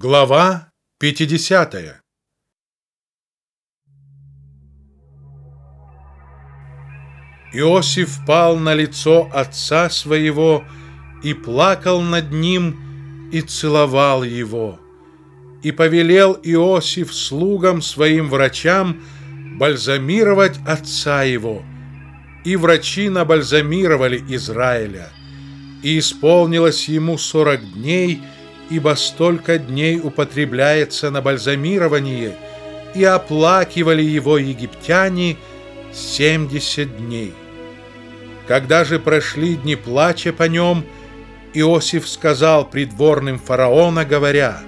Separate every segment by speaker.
Speaker 1: Глава 50 Иосиф пал на лицо отца своего и плакал над ним и целовал его. И повелел Иосиф слугам своим врачам бальзамировать отца его. И врачи набальзамировали Израиля. И исполнилось ему сорок дней – ибо столько дней употребляется на бальзамирование, и оплакивали его египтяне семьдесят дней. Когда же прошли дни плача по нем, Иосиф сказал придворным фараона, говоря,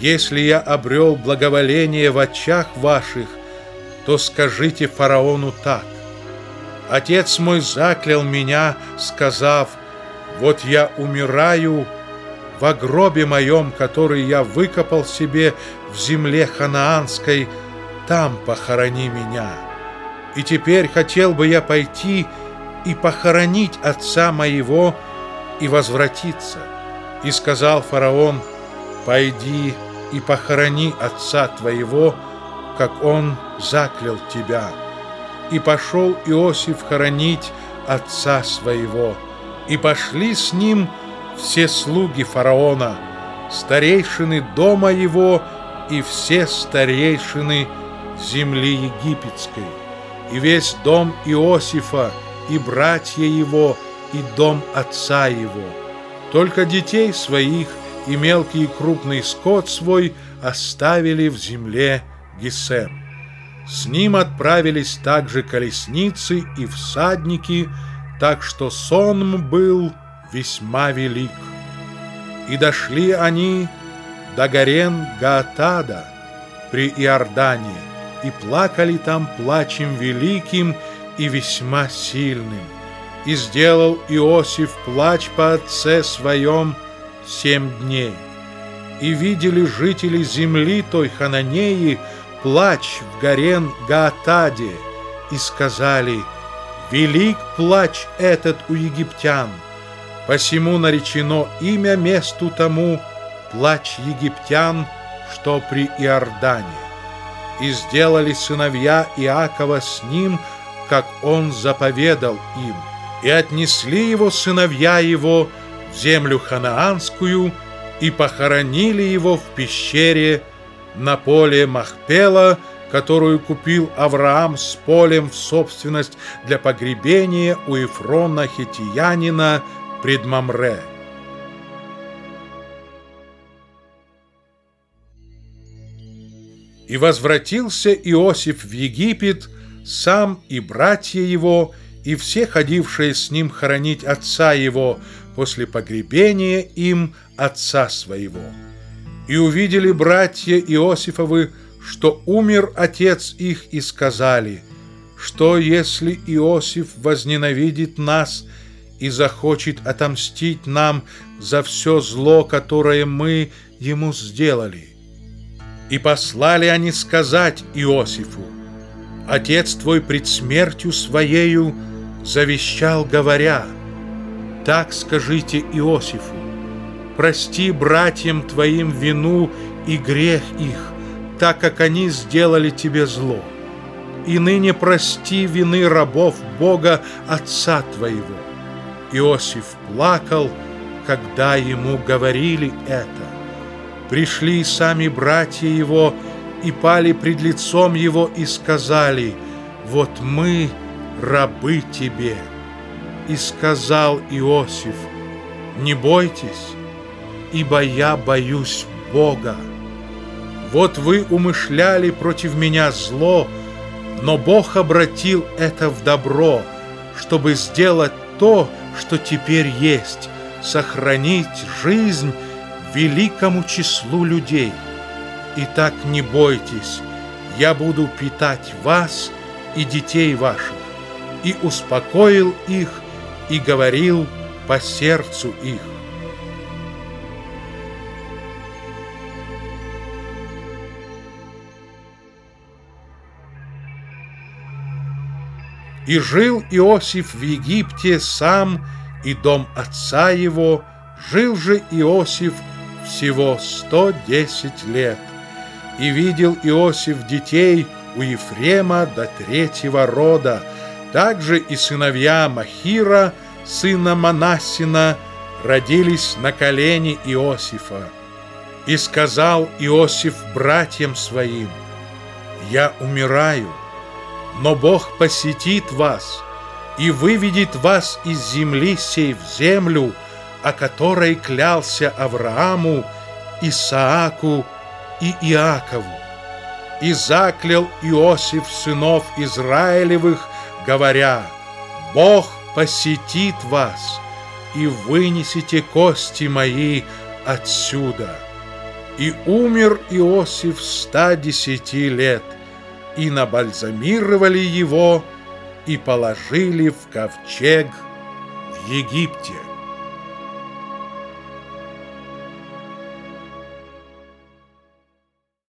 Speaker 1: «Если я обрел благоволение в очах ваших, то скажите фараону так. Отец мой заклял меня, сказав, «Вот я умираю, — во гробе моем, который я выкопал себе в земле ханаанской, там похорони меня. И теперь хотел бы я пойти и похоронить отца моего и возвратиться. И сказал фараон, пойди и похорони отца твоего, как он заклял тебя. И пошел Иосиф хоронить отца своего, и пошли с ним все слуги фараона, старейшины дома его и все старейшины земли египетской, и весь дом Иосифа, и братья его, и дом отца его. Только детей своих и мелкий и крупный скот свой оставили в земле Гесем. С ним отправились также колесницы и всадники, так что сон был весьма велик. И дошли они до горен Гаатада при Иордане, и плакали там плачем великим и весьма сильным. И сделал Иосиф плач по отце своем семь дней. И видели жители земли той Хананеи плач в горен Гаатаде, и сказали, «Велик плач этот у египтян». Посему наречено имя месту тому плач египтян, что при Иордане. И сделали сыновья Иакова с ним, как он заповедал им, и отнесли его сыновья его в землю ханаанскую и похоронили его в пещере на поле Махпела, которую купил Авраам с полем в собственность для погребения у Ефрона Хитиянина пред Мамре. И возвратился Иосиф в Египет, сам и братья его, и все ходившие с ним хоронить отца его после погребения им отца своего. И увидели братья Иосифовы, что умер отец их, и сказали, что если Иосиф возненавидит нас и захочет отомстить нам за все зло, которое мы ему сделали. И послали они сказать Иосифу, «Отец твой пред смертью своею завещал, говоря, так скажите Иосифу, прости братьям твоим вину и грех их, так как они сделали тебе зло. И ныне прости вины рабов Бога Отца твоего, Иосиф плакал, когда ему говорили это. Пришли сами братья его и пали пред лицом его и сказали, «Вот мы рабы тебе». И сказал Иосиф, «Не бойтесь, ибо я боюсь Бога. Вот вы умышляли против меня зло, но Бог обратил это в добро, чтобы сделать то, что теперь есть, сохранить жизнь великому числу людей. Итак, не бойтесь, я буду питать вас и детей ваших, и успокоил их, и говорил по сердцу их. И жил Иосиф в Египте сам и дом отца его, жил же Иосиф всего 110 лет. И видел Иосиф детей у Ефрема до третьего рода, также и сыновья Махира, сына Манасина, родились на колени Иосифа. И сказал Иосиф братьям своим, «Я умираю, но Бог посетит вас и выведет вас из земли сей в землю, о которой клялся Аврааму, Исааку и Иакову. И заклял Иосиф сынов Израилевых, говоря, «Бог посетит вас, и вынесите кости мои отсюда». И умер Иосиф ста десяти лет, и набальзамировали его, и положили в ковчег в Египте.